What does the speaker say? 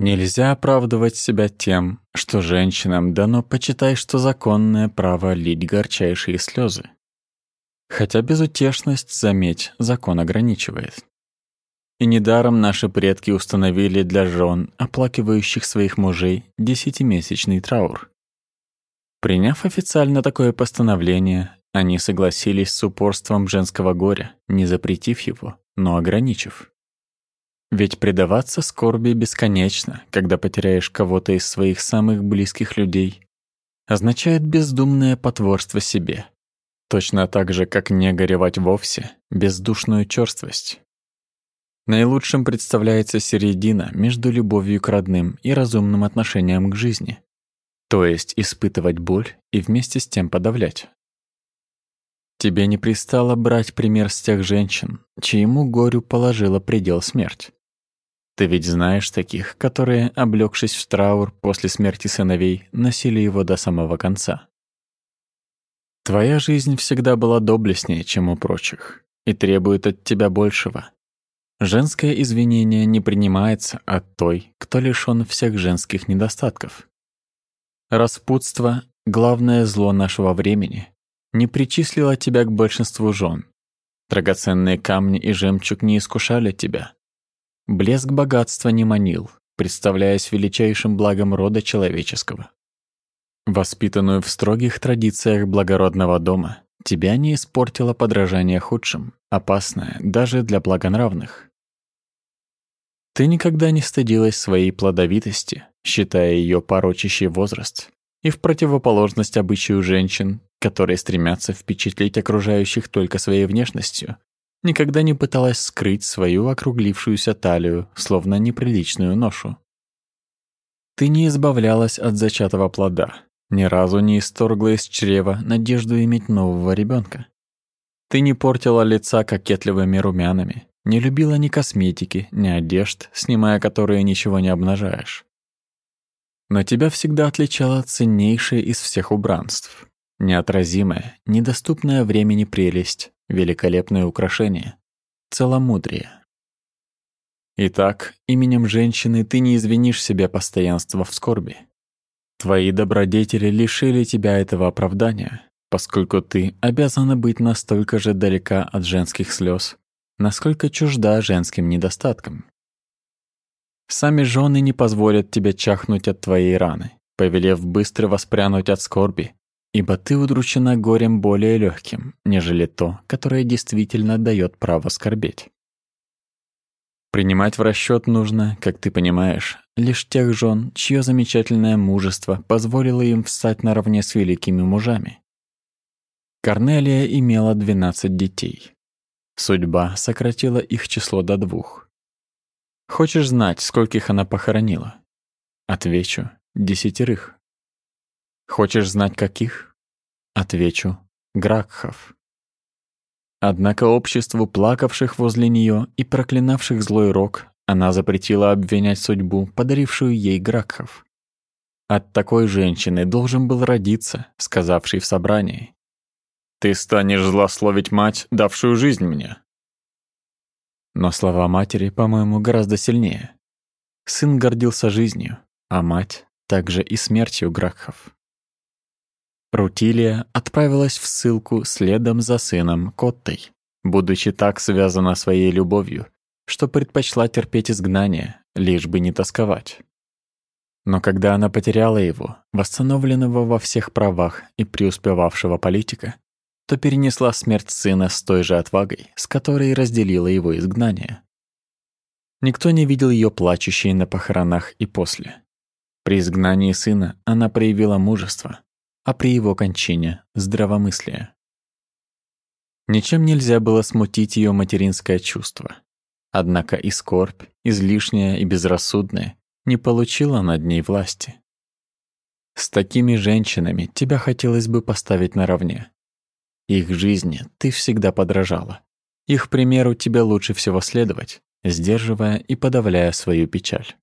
Нельзя оправдывать себя тем, что женщинам дано почитай, что законное право лить горчайшие слезы. Хотя безутешность, заметь, закон ограничивает. И недаром наши предки установили для жен, оплакивающих своих мужей, десятимесячный траур. Приняв официально такое постановление, они согласились с упорством женского горя, не запретив его, но ограничив. Ведь предаваться скорби бесконечно, когда потеряешь кого-то из своих самых близких людей, означает бездумное потворство себе. Точно так же, как не горевать вовсе, бездушную черствость. Наилучшим представляется середина между любовью к родным и разумным отношением к жизни. То есть испытывать боль и вместе с тем подавлять. Тебе не пристало брать пример с тех женщин, чьему горю положила предел смерть. Ты ведь знаешь таких, которые, облегшись в траур после смерти сыновей, носили его до самого конца. Твоя жизнь всегда была доблестнее, чем у прочих, и требует от тебя большего. Женское извинение не принимается от той, кто лишён всех женских недостатков. Распутство — главное зло нашего времени, не причислило тебя к большинству жен. Драгоценные камни и жемчуг не искушали тебя. Блеск богатства не манил, представляясь величайшим благом рода человеческого. Воспитанную в строгих традициях благородного дома, тебя не испортило подражание худшим, опасное даже для благонравных. Ты никогда не стыдилась своей плодовитости, считая ее порочащий возраст, и в противоположность обычаю женщин, которые стремятся впечатлить окружающих только своей внешностью, никогда не пыталась скрыть свою округлившуюся талию, словно неприличную ношу. Ты не избавлялась от зачатого плода, ни разу не исторгла из чрева надежду иметь нового ребенка. Ты не портила лица кокетливыми румянами, не любила ни косметики, ни одежд, снимая которые ничего не обнажаешь. Но тебя всегда отличало ценнейшее из всех убранств. Неотразимая, недоступная времени прелесть, великолепное украшение, целомудрие. Итак, именем женщины ты не извинишь себе постоянства в скорби. Твои добродетели лишили тебя этого оправдания, поскольку ты обязана быть настолько же далека от женских слез, насколько чужда женским недостаткам. Сами жены не позволят тебе чахнуть от твоей раны, повелев быстро воспрянуть от скорби, ибо ты удручена горем более легким, нежели то, которое действительно дает право скорбеть. Принимать в расчет нужно, как ты понимаешь, лишь тех жен, чье замечательное мужество позволило им встать наравне с великими мужами. Корнелия имела двенадцать детей. Судьба сократила их число до двух. Хочешь знать, скольких она похоронила? Отвечу — десятерых. Хочешь знать, каких? Отвечу — Гракхов. Однако обществу плакавших возле нее и проклинавших злой рок она запретила обвинять судьбу, подарившую ей Гракхов. От такой женщины должен был родиться, сказавший в собрании. Ты станешь злословить мать, давшую жизнь мне. Но слова матери, по-моему, гораздо сильнее. Сын гордился жизнью, а мать также и смертью Гракхов. Рутилия отправилась в ссылку следом за сыном Коттой, будучи так связана своей любовью, что предпочла терпеть изгнание, лишь бы не тосковать. Но когда она потеряла его, восстановленного во всех правах и преуспевавшего политика, то перенесла смерть сына с той же отвагой, с которой разделила его изгнание. Никто не видел ее плачущей на похоронах и после. При изгнании сына она проявила мужество, а при его кончине — здравомыслие. Ничем нельзя было смутить ее материнское чувство. Однако и скорбь, излишняя и безрассудная, не получила над ней власти. С такими женщинами тебя хотелось бы поставить наравне. Их жизни ты всегда подражала. Их примеру тебе лучше всего следовать, сдерживая и подавляя свою печаль.